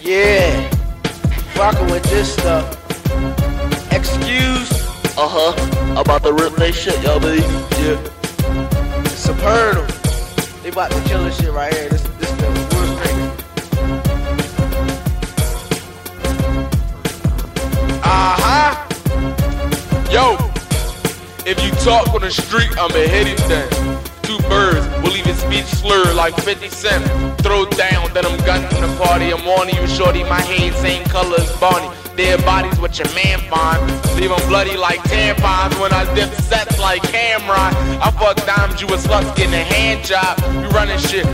Yeah, rocking with this stuff. Excuse, Uh huh. About to rip they shit, y'all be. Yeah. Supernal. They about to kill this shit right here. This, this the worst thing. Uh huh. Yo, if you talk on the street, I'ma hit him down. Two birds will leave his speech slurred like 50 Cent. Throw down, then I'm gunning the party. I'm on you, shorty. My hair same color as Barney. Dead bodies what your man find. Leave 'em bloody like tampons when I dip sets like Cam'ron. I fuck dimes, you a sluts getting a hand job. You running shit.